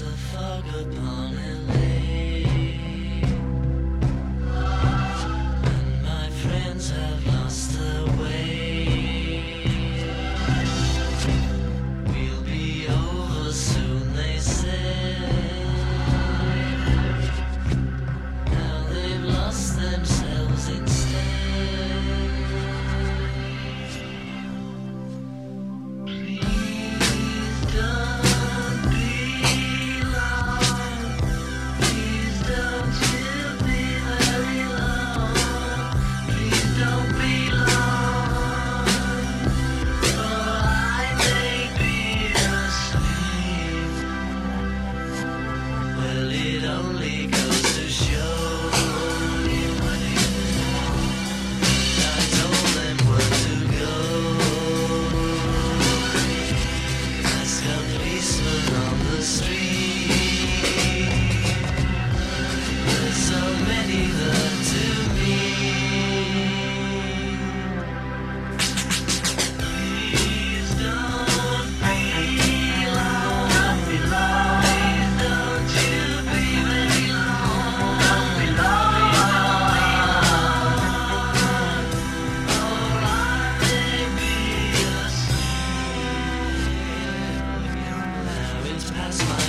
a fog upon him. lonely that's my